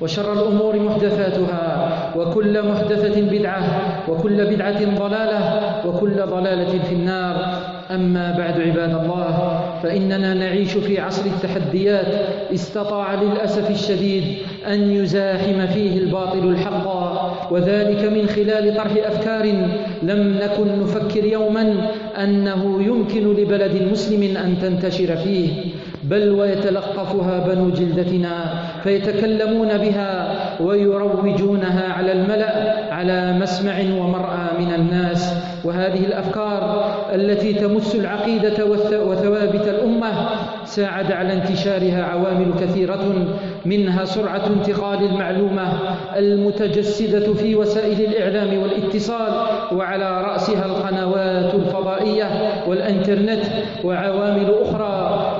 وشر الأمور محدثاتها وكل محدثة بدعة وكل بدعة ضلالة وكل ضلالة في النار. أما بعد عباد الله فإننا نعيش في عصر التحديات. استطاع للأسف الشديد أن يزاحم فيه الباطل الحق وذلك من خلال طرح أفكار لم نكن نفكر يوما أنه يمكن لبلد مسلم أن تنتشر فيه. بل ويتلقفها بنو جلدتنا فيتكلمون بها ويروجونها على الملأ على مسمع ومرأى من الناس. وهذه الأفكار التي تمس العقيدة وثوابت الأمة ساعد على انتشارها عوامل كثيرة منها سرعة انتقال المعلومة المتجسدة في وسائل الإعلام والإتصال وعلى رأسها القنوات الفضائية والإنترنت وعوامل أخرى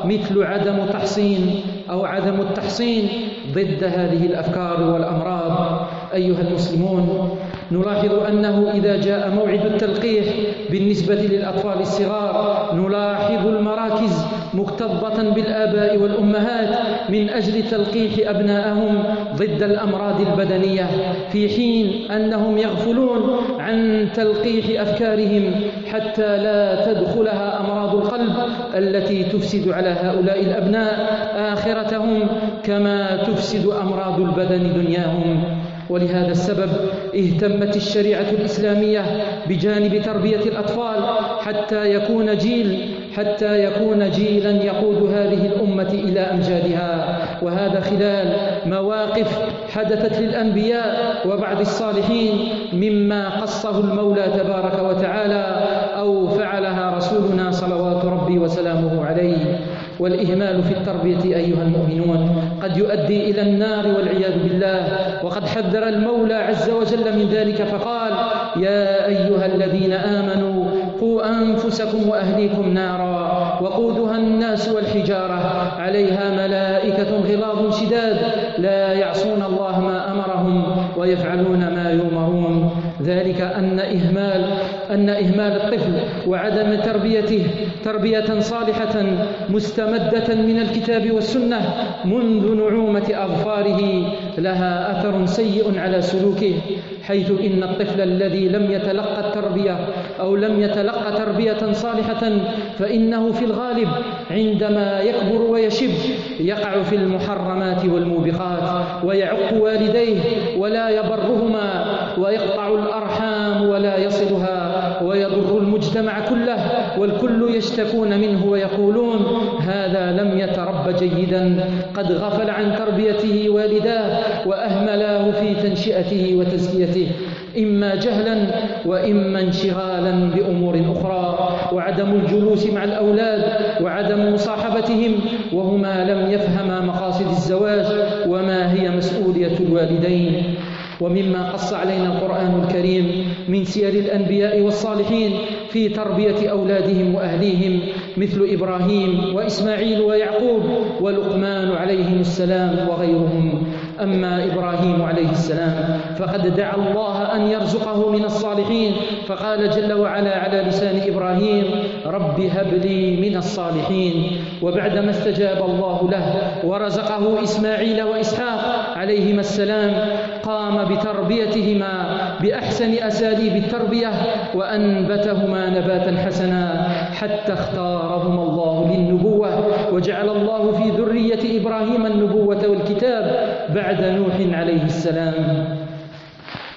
مثل عدم تحصين أو عدم التحصين ضد هذه الأفكار والأمراض. أيها المسلمون نلاحظ أنه إذا جاء موعد التلقيح بالنسبة للأطفال الصغار نلاحظ المراكز مكتظة بالآباء والأمهات من أجل تلقيح أبنائهم ضد الأمراض البدنية في حين أنهم يغفلون عن تلقيح أفكارهم حتى لا تدخلها أمراض القلب التي تفسد على هؤلاء الأبناء آخرتهم كما تفسد أمراض البدن دنياهم. ولهذا السبب اهتمت الشريعة الإسلامية بجانب تربية الأطفال حتى يكون جيل حتى يكون جيلا يقود هذه الأمة إلى أمجادها. وهذا خلال مواقف حدثت للأنبياء وبعض الصالحين مما قصه المولى تبارك وتعالى أو فعلها رسولنا صلوات ربي وسلامه عليه. والإهمال في التربية أيها المؤمنون قد يؤدي إلى النار والعياذ بالله. وقد حذر المولى عز وجل من ذلك فقال يا أيها الذين آمنوا قوا أنفسكم وأهليكم نارا وقودها الناس والحجارة. عليها ملائكة غلاظ شداد. لا يعصون الله ما أمرهم ويفعلون ما يؤمرون. ذلك أن إهمال أن إهمال الطفل وعدم تربيته تربية صالحة مستمدة من الكتاب والسنة منذ نعومة أظفاره لها أثر سيء على سلوكه حيث إن الطفل الذي لم يتلقى التربية أو لم يتلقى تربية صالحة فإنه في الغالب عندما يكبر ويشب يقع في المحرمات والموبقات ويعق والديه ولا يبرهما ويقطع الأرحام ولا يصلها ويضر المجتمع كله والكل يشتكون منه ويقولون هذا لم يترب جيدا قد غفل عن تربيته والداه وأهملاه في تنشئته وتزكيته. إما جهلا وإما انشغالا بأمور أخرى وعدم الجلوس مع الأولاد وعدم مصاحبتهم وهما لم يفهما مقاصد الزواج وما هي مسؤولية الوالدين. ومما قص علينا القرآن الكريم من سير الأنبياء والصالحين في تربية أولادهم وأهليهم مثل إبراهيم وإسماعيل ويعقوب ولقمان عليهم السلام وغيرهم. أما إبراهيم عليه السلام فقد دعا الله أن يرزقه من الصالحين فقال جل وعلا على لسان إبراهيم رب هب لي من الصالحين. وبعدما استجاب الله له ورزقه إسماعيل وإسحاق عليهما السلام قام بتربيتهما بأحسن أساليب التربية وأنبتهما نباتا حسنا حتى اختارهما الله للنبوة وجعل الله في ذرية إبراهيم النبوة بعد نوح عليه السلام.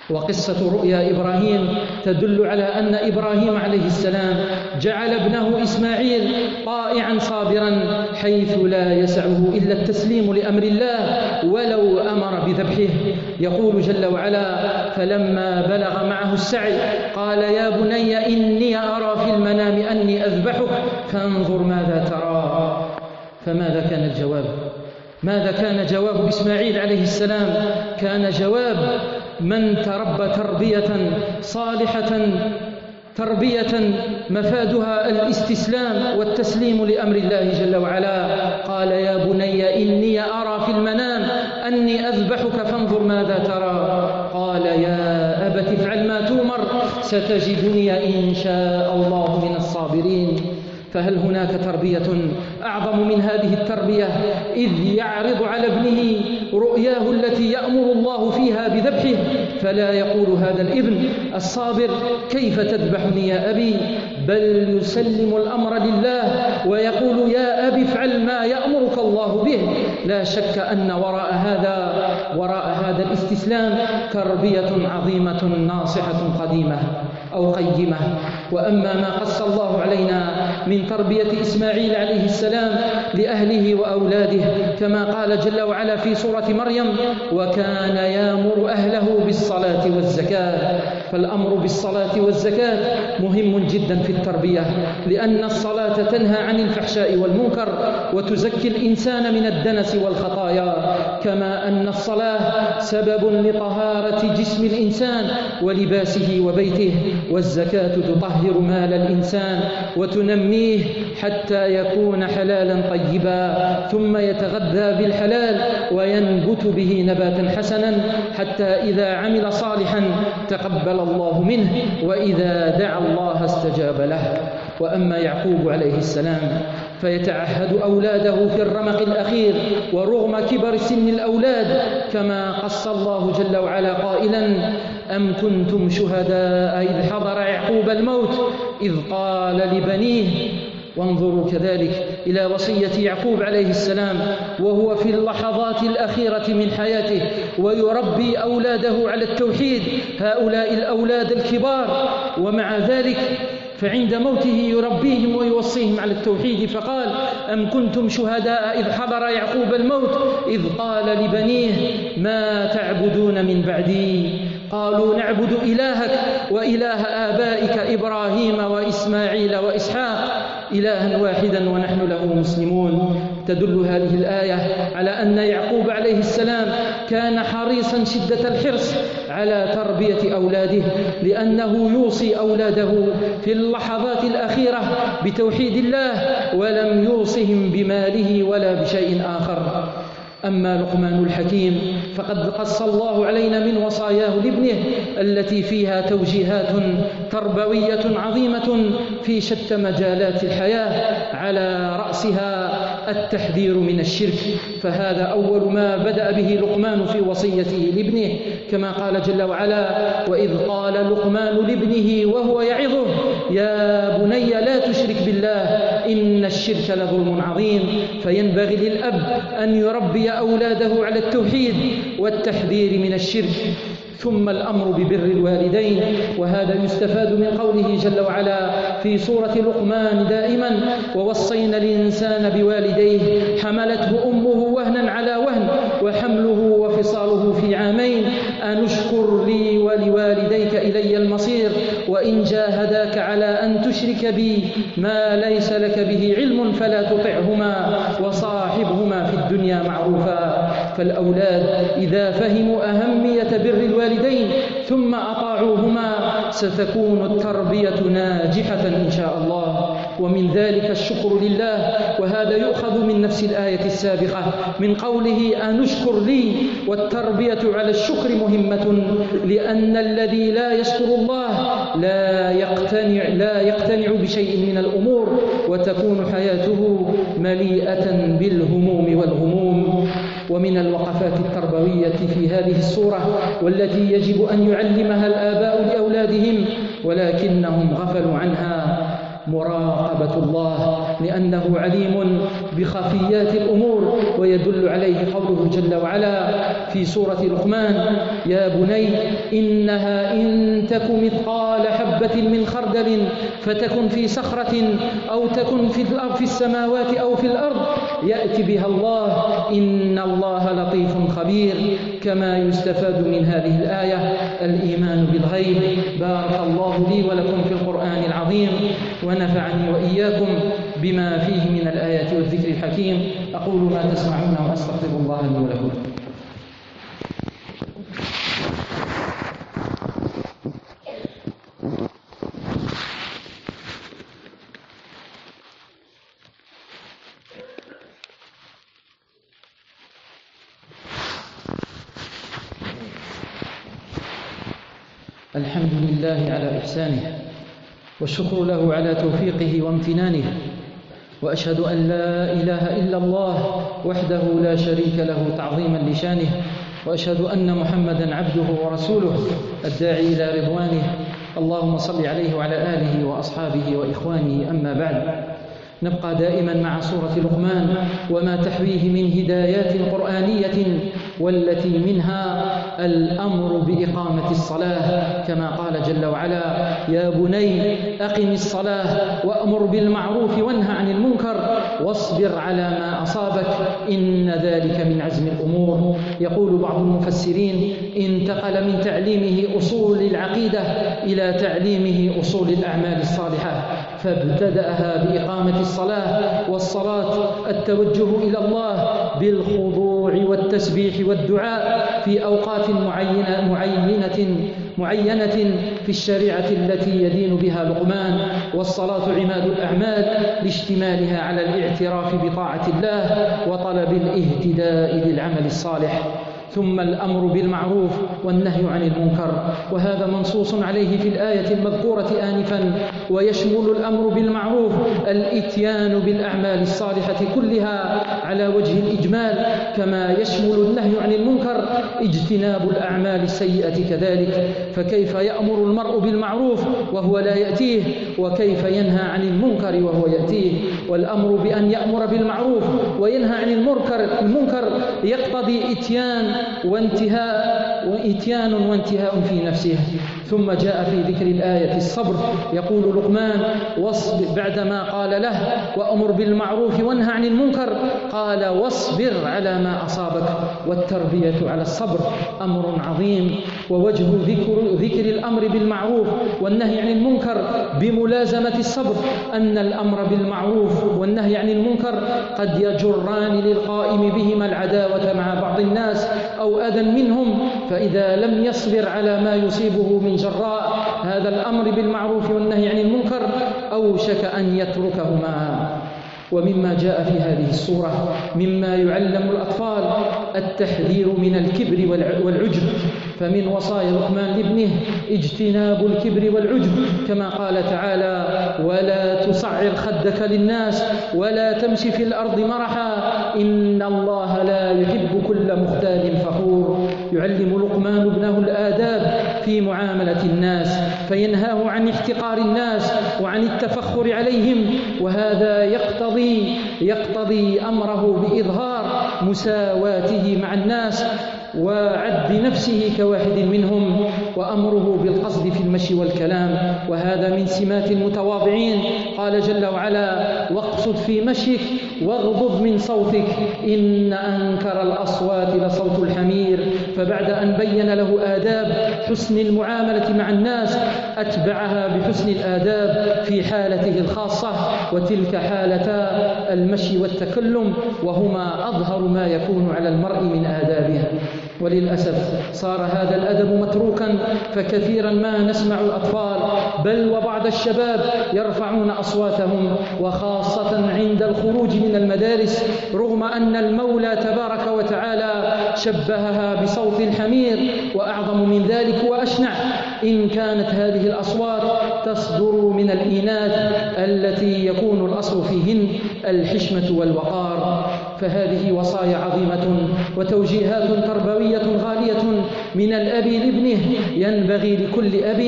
وقصة رؤيا إبراهيم تدل على أن إبراهيم عليه السلام جعل ابنه إسماعيل طائعا صابرا حيث لا يسعه إلا التسليم لأمر الله ولو أمر بذبحه. يقول جل وعلا فلما بلغ معه السعي قال يا بني إني أرى في المنام أني أذبحك فانظر ماذا ترى. فماذا كان الجواب؟ ماذا كان جواب إسماعيل عليه السلام؟ كان جواب من تربى تربية صالحة تربية مفادها الاستسلام والتسليم لأمر الله جل وعلا. قال يا بني إني أرى في المنام أني أذبحك فانظر ماذا ترى. قال يا أبت افعل ما تومر ستجدني إن شاء الله من الصابرين. فهل هناك تربية؟ أعظم من هذه التربية. إذ يعرض على ابنه رؤياه التي يأمر الله فيها بذبحه فلا يقول هذا الابن الصابر كيف تذبحني يا أبي؟ بل يسلم الأمر لله ويقول يا أبي افعل ما يأمرك الله به. لا شك أن وراء هذا وراء هذا الاستسلام تربية عظيمة ناصحة قديمة أو قيمة. وأما ما قص الله علينا من تربية إسماعيل عليه السلام لأهله وأولاده كما قال جل وعلا في سورة مريم وكان يامر أهله بالصلاة والزكاة فالأمر بالصلاة والزكاة مهم جدا في التربية لأن الصلاة تنهى عن الفحشاء والمنكر وتزكي الإنسان من الدنس والخطايا كما أن الصلاة سبب لطهارة جسم الإنسان ولباسه وبيته والزكاة تطهر مال الإنسان وتنميه حتى يكون حلالا طيبا ثم يتغذى بالحلال وينبت به نباتا حسنا حتى إذا عمل صالحا تقبل الله منه وإذا دعا الله استجاب له. وأما يعقوب عليه السلام فيتعهد أولاده في الرمق الأخير ورغم كبر سن الأولاد كما قص الله جل وعلا قائلا أم كنتم شهداء إذ حضر يعقوب الموت؟ إذ قال لبنيه وانظروا كذلك إلى وصية يعقوب عليه السلام وهو في اللحظات الأخيرة من حياته ويربي أولاده على التوحيد هؤلاء الأولاد الكبار. ومع ذلك فعند موته يربيهم ويوصيهم على التوحيد فقال أم كنتم شهداء إذ حضر يعقوب الموت؟ إذ قال لبنيه ما تعبدون من بعدي؟ قالوا نعبد إلهك وإله آبائك إبراهيم وإسماعيل وإسحاق. إلها واحدا ونحن له مسلمون. تدل هذه الآية على أن يعقوب عليه السلام كان حريصا شدة الحرص على تربية أولاده لأنه يوصي أولاده في اللحظات الأخيرة بتوحيد الله ولم يوصهم بماله ولا بشيء آخر. أما لقمان الحكيم فقد قص الله علينا من وصاياه لابنه التي فيها توجيهات تربوية عظيمة في شتى مجالات الحياة على رأسها التحذير من الشرك. فهذا أول ما بدأ به لقمان في وصيته لابنه كما قال جل وعلا وإذ قال لقمان لابنه وهو يعظه يا بني لا تشرك بالله إن الشرك لظلم عظيم فينبغي للأب أن يربي أولاده على التوحيد والتحذير من الشرك ثم الأمر ببر الوالدين. وهذا يستفاد من قوله جل وعلا في سورة لقمان دائما ووصينا الإنسان بوالديه حملته أمه وهنا على وهن وحمله وفصاله في عامين أنشكر لي ولوالديك إلي المصير وإن جاهداك على أن تشرك بي ما ليس لك به علم فلا تطعهما وصاحبهما في الدنيا معروفا فالأولاد إذا فهموا أهمية بر الوالدين ثم أطاعوهما ستكون التربية ناجحة إن شاء الله ومن ذلك الشكر لله وهذا يؤخذ من نفس الآية السابقة من قوله أنشكر لي والتربية على الشكر مهمة لأن الذي لا يشكر الله لا يقتنع لا يقتنع بشيء من الأمور وتكون حياته مليئة بالهموم والغموم ومن الوقفات التربوية في هذه السورة والتي يجب أن يعلمها الآباء لأولادهم ولكنهم غفلوا عنها. مراقبة الله لأنه عليم بخفيات الأمور ويدل عليه قوله جل وعلا في سورة لقمان يا بني إنها إن تك مثقال حبة من خردل فتكن في صخرة أو تكن في الأرض في السماوات أو في الأرض يأتي بها الله. إن الله لطيف خبير كما يستفاد من هذه الآية الإيمان بالغيب. بارك الله لي ولكم في القرآن العظيم. ونفعني وإياكم بما فيه من الآيات والذكر الحكيم. أقول ما تسمعون وأستغفر الله لي ولكم. الحمد لله على إحسانه. والشكر له على توفيقه وامتنانه. وأشهد أن لا إله إلا الله وحده لا شريك له تعظيما لشانه. وأشهد أن محمدا عبده ورسوله الداعي إلى رضوانه. اللهم صل عليه وعلى آله وأصحابه وإخوانه. أما بعد نبقى دائما مع سورة لقمان وما تحويه من هدايات قرآنية والتي منها الأمر بإقامة الصلاة كما قال جل وعلا يا بني أقم الصلاة وأمر بالمعروف وانهى عن المنكر واصبر على ما أصابك إن ذلك من عزم الأمور. يقول بعض المفسرين انتقل من تعليمه أصول العقيدة إلى تعليمه أصول الأعمال الصالحة. فابتدأها بإقامة الصلاة والصلاة التوجه إلى الله بالخضوع والتسبيح والدعاء في أوقات معينة معينة معينة في الشريعة التي يدين بها لقمان. والصلاة عماد الأعمال لاشتمالها على الاعتراف بطاعة الله وطلب الاهتداء للعمل الصالح. ثم الأمر بالمعروف والنهي عن المنكر. وهذا منصوص عليه في الآية المذكورة آنفا. ويشمل الأمر بالمعروف الإتيان بالأعمال الصالحة كلها على وجه الإجمال كما يشمل النهي عن المنكر اجتناب الأعمال السيئة كذلك. فكيف يأمر المرء بالمعروف وهو لا يأتيه؟ وكيف ينهى عن المنكر وهو يأتيه؟ والأمر بأن يأمر بالمعروف وينهى عن المنكر المنكر يقتضي إتيان وانتهاء. وإتيان وانتهاء في نفسه. ثم جاء في ذكر الآية الصبر. يقول لقمان واصبر بعدما قال له وأمر بالمعروف وانهى عن المنكر. قال واصبر على ما أصابك والتربية على الصبر أمر عظيم. ووجه ذكر, ذكر الأمر بالمعروف والنهي عن المنكر بملازمة الصبر أن الأمر بالمعروف والنهي عن المنكر قد يجران للقائم بهما العداوة مع بعض الناس أو أذى منهم فإذا لم يصبر على ما يصيبه من جراء هذا الأمر بالمعروف والنهي عن المنكر أوشك أن يتركهما. ومما جاء في هذه الصورة مما يعلم الأطفال التحذير من الكبر والعجب. فمن وصايا لقمان لابنه اجتناب الكبر والعجب. كما قال تعالى ولا تصعر خدك للناس ولا تمشي في الأرض مرحا إن الله لا يحب كل مختال فخور. يعلم لقمان ابنه الآداب في معاملة الناس فينهاه عن احتقار الناس وعن التفخر عليهم وهذا يقتضي يقتضي أمره بإظهار مساواته مع الناس وعد نفسه كواحد منهم وأمره بالقصد في المشي والكلام وهذا من سمات المتواضعين. قال جل وعلا واقصد في مشيك واغضض من صوتك إن أنكر الأصوات لصوت الحمير. فبعد أن بين له آداب حسن المعاملة مع الناس أتبعها بحسن الآداب في حالته الخاصة. وتلك حالتا المشي والتكلم وهما أظهر ما يكون على المرء من آدابها. وللأسف صار هذا الأدب متروكا فكثيرا ما نسمع الأطفال بل وبعض الشباب يرفعون أصواتهم وخاصة عند الخروج من المدارس رغم أن المولى تبارك وتعالى شبهها بصوت الحمير وأعظم من ذلك وأشنع. إن كانت هذه الأصوات تصدر من الإناث التي يكون الأصل فيهن الحشمة والوقار. فهذه وصايا عظيمة وتوجيهات تربوية غالية من الأب لابنه. ينبغي لكل أب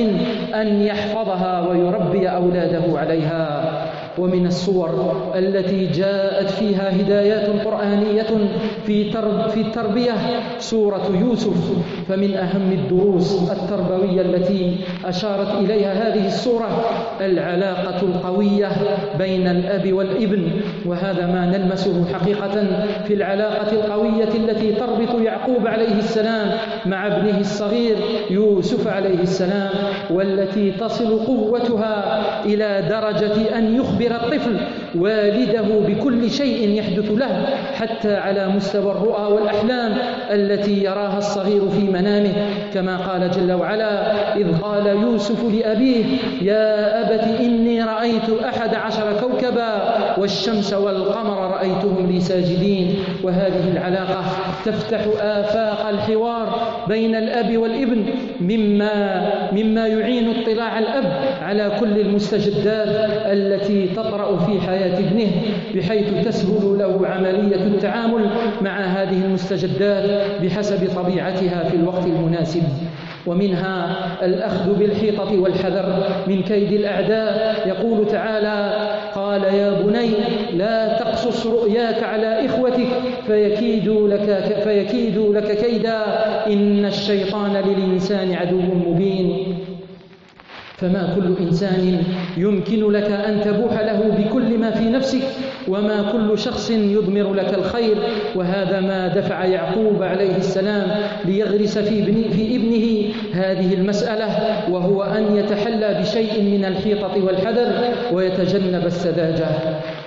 أن يحفظها ويربي أولاده عليها. ومن الصور التي جاءت فيها هدايات قرآنية في في التربية سورة يوسف. فمن أهم الدروس التربوية التي أشارت إليها هذه السورة العلاقة القوية بين الأب والابن. وهذا ما نلمسه حقيقة في العلاقة القوية التي تربط يعقوب عليه السلام مع ابنه الصغير يوسف عليه السلام والتي تصل قوتها إلى درجة أن يخبر يخبر الطفل والده بكل شيء يحدث له حتى على مستوى الرؤى والأحلام التي يراها الصغير في منامه. كما قال جل وعلا إذ قال يوسف لأبيه يا أبت إني رأيت أحد عشر كوكبا والشمس والقمر رأيتهم لي ساجدين. وهذه العلاقة تفتح آفاق الحوار بين الأب والابن مما مما يعين اطلاع الأب على كل المستجدات التي تطرأ في حياة ابنه بحيث تسهل له عملية التعامل مع هذه المستجدات بحسب طبيعتها في الوقت المناسب. ومنها الأخذ بالحيطة والحذر من كيد الأعداء. يقول تعالى قال يا بني لا تقصص رؤياك على إخوتك فيكيدوا لك, فيكيدوا لك كيدا. إن الشيطان للإنسان عدو مبين. فما كل إنسان يمكن لك أن تبوح له بكل ما في نفسك وما كل شخص يضمر لك الخير وهذا ما دفع يعقوب عليه السلام ليغرس في, ابن في ابنه هذه المسألة وهو أن يتحلى بشيء من الحيطة والحذر ويتجنب السذاجة.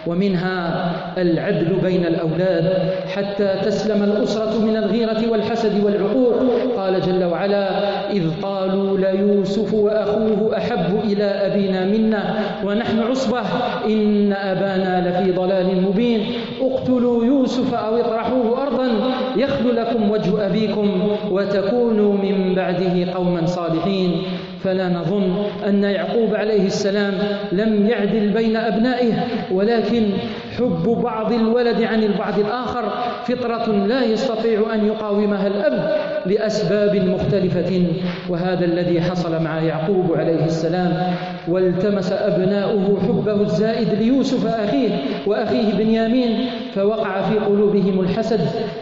ومنها العدل بين الأولاد حتى تسلم الأسرة من الغيرة والحسد والعقوق قال جل وعلا إذ قالوا ليوسف وأخوه أحب إلى أبينا منا ونحن عصبة إن أبانا لفي ضلال مبين. اقتلوا يوسف أو اطرحوه أرضا يخل لكم وجه أبيكم وتكونوا من بعده قوما صالحين. فلا نظن أن يعقوب عليه السلام لم يعدل بين أبنائه ولكن حب بعض الولد عن البعض الآخر فطرة لا يستطيع أن يقاومها الأب. لأسباب مختلفة وهذا الذي حصل مع يعقوب عليه السلام. والتمس أبناؤه حبه الزائد ليوسف أخيه وأخيه بنيامين فوقع في قلوبهم الحسد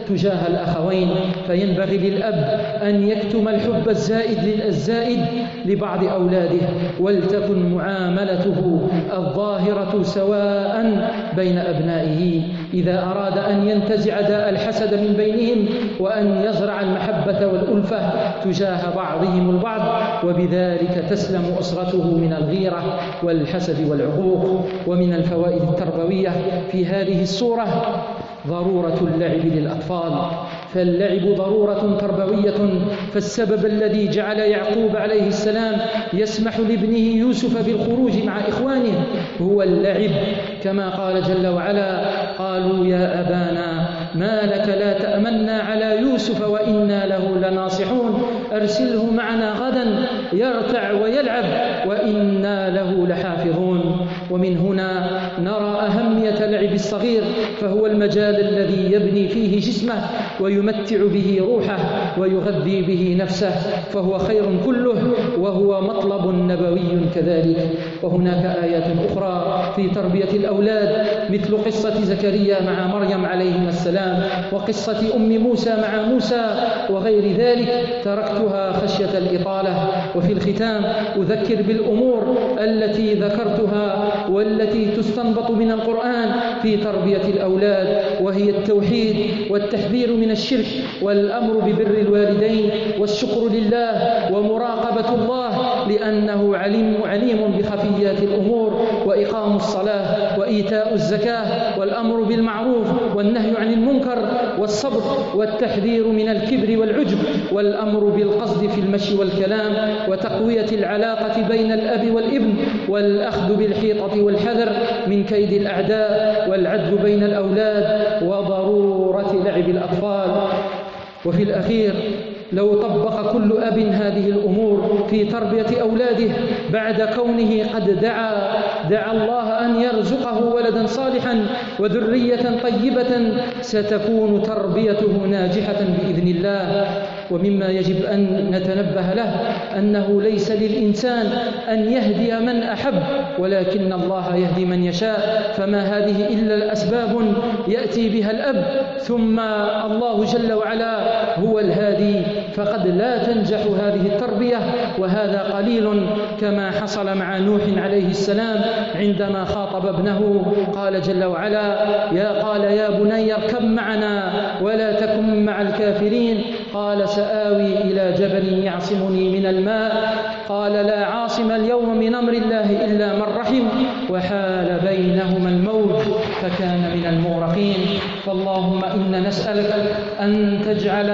تجاه الأخوين. فينبغي للأب أن يكتم الحب الزائد الزائد لبعض أولاده ولتكن معاملته الظاهرة سواء بين أبنائه. إذا أراد أن ينتزع داء الحسد من بينهم وأن يزرع المحبة والألفة تجاه بعضهم البعض وبذلك تسلم أسرته من الغيرة والحسد والعقوق ومن الفوائد التربوية في هذه السورة ضرورة اللعب للأطفال. فاللعب ضرورة تربوية فالسبب الذي جعل يعقوب عليه السلام يسمح لابنه يوسف بالخروج مع إخوانه هو اللعب. كما قال جل وعلا قالوا يا أبانا ما لك لا تأمنا على يوسف وإنا له لناصحون. أرسله معنا غدا يرتع ويلعب وإنا له لحافظون. ومن هنا نرى أهمية لعب الصغير فهو المجال الذي يبني فيه جسمه ويمتع به روحه ويغذي به نفسه فهو خير كله وهو مطلب نبوي كذلك. وهناك آيات أخرى في تربية الأولاد مثل قصة زكريا مع مريم عليهما السلام وقصة أم موسى مع موسى وغير ذلك. تركتها خشية الإطالة وفي الختام أذكر بالأمور التي ذكرتها والتي تستنبط من القرآن في تربية الأولاد وهي التوحيد والتحذير من الشرك والأمر ببر الوالدين والشكر لله ومراقبة الله لأنه عليم عليم بخفيات الأمور وإقام الصلاة وإيتاء الزكاة والأمر بالمعروف والنهي عن المنكر والصبر والتحذير من الكبر والعجب والأمر بالقصد في المشي والكلام وتقوية العلاقة بين الأب والابن والأخذ بالحيطة والحذر من كيد الأعداء والعدل بين الأولاد وضرورة لعب الأطفال. وفي الأخير لو طبق كل أب هذه الأمور في تربية أولاده بعد كونه قد دعا دعا الله أن يرزقه ولدا صالحا وذرية طيبة ستكون تربيته ناجحة بإذن الله. ومما يجب أن نتنبه له أنه ليس للإنسان أن يهدي من أحب ولكن الله يهدي من يشاء فما هذه إلا الأسباب يأتي بها الأب ثم الله جل وعلا هو الهادي فقد لا تنجح هذه التربية وهذا قليل كما حصل مع نوح عليه السلام عندما خاطب ابنه قال جل وعلا يا قال يا بني اركب معنا ولا تكن مع الكافرين قال سآوي إلى جبل يعصمني من الماء. قال لا عاصم اليوم من أمر الله إلا من رحم وحال بينهما الموت فكان من المغرقين. فاللهم إنا نسألك أن تجعل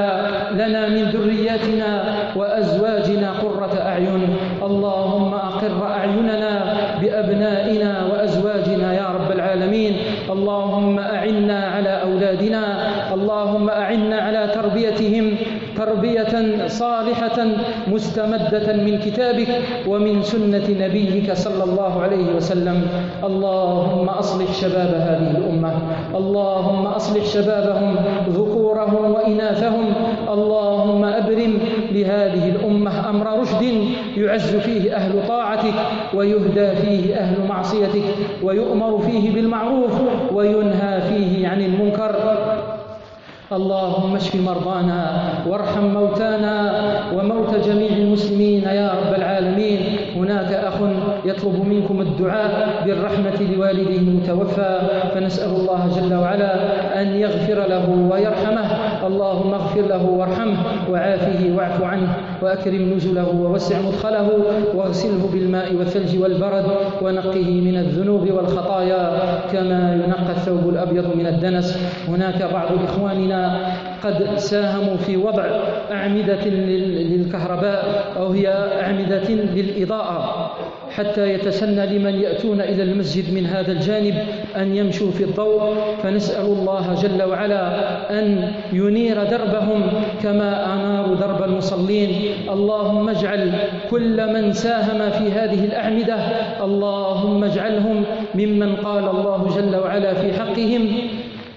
لنا من ذرياتنا وأزواجنا قرة أعين. اللهم أقر أعيننا بأبنائنا وأزواجنا يا رب العالمين. اللهم أعنا على أولادنا اللهم أعنا على تربيتهم تربية صالحة مستمدة من كتابك ومن سنة نبيك صلى الله عليه وسلم. اللهم أصلح شباب هذه الأمة. اللهم أصلح شبابهم ذكورهم وإناثهم. اللهم أبرم لهذه الأمة أمر رشد يعز فيه أهل طاعتك ويهدى فيه أهل معصيتك ويؤمر فيه بالمعروف وينهى فيه عن المنكر. اللهم اشف مرضانا وارحم موتانا وموت جميع المسلمين يا رب العالمين. هناك أخ يطلب منكم الدعاء بالرحمة لوالده المتوفى فنسأل الله جل وعلا أن يغفر له ويرحمه. اللهم اغفر له وارحمه وعافه واعف عنه وأكرم نزله ووسع مدخله واغسله بالماء والثلج والبرد ونقه من الذنوب والخطايا كما ينقى الثوب الأبيض من الدنس. هناك بعض إخواننا قد ساهموا في وضع أعمدة للكهرباء أو هي أعمدة للإضاءة حتى يتسنى لمن يأتون إلى المسجد من هذا الجانب أن يمشوا في الضوء. فنسأل الله جل وعلا أن ينير دربهم كما أناروا درب المصلين. اللهم اجعل كل من ساهم في هذه الأعمدة اللهم اجعلهم ممن قال الله جل وعلا في حقهم.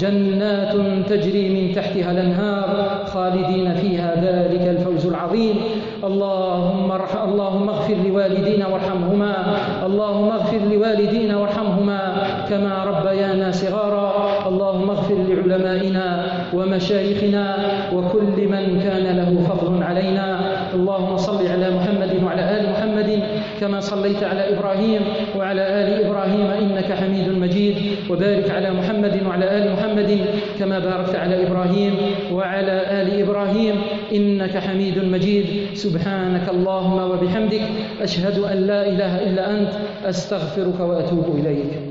جنات تجري من تحتها الأنهار خالدين فيها. ذلك الفوز العظيم. اللهم اللهم اغفر لوالدينا وارحمهما. اللهم اغفر لوالدينا وارحمهما كما ربيانا صغارا. اللهم اغفر لعلمائنا ومشايخنا وكل من كان له فضل علينا. اللهم صل على محمد وعلى آل محمد كما صليت على إبراهيم وعلى آل إبراهيم إنك حميد مجيد. وبارك على محمد وعلى آل محمد كما باركت على إبراهيم وعلى آل إبراهيم إنك حميد مجيد. سبحانك اللهم وبحمدك أشهد أن لا إله إلا أنت أستغفرك وأتوب إليك.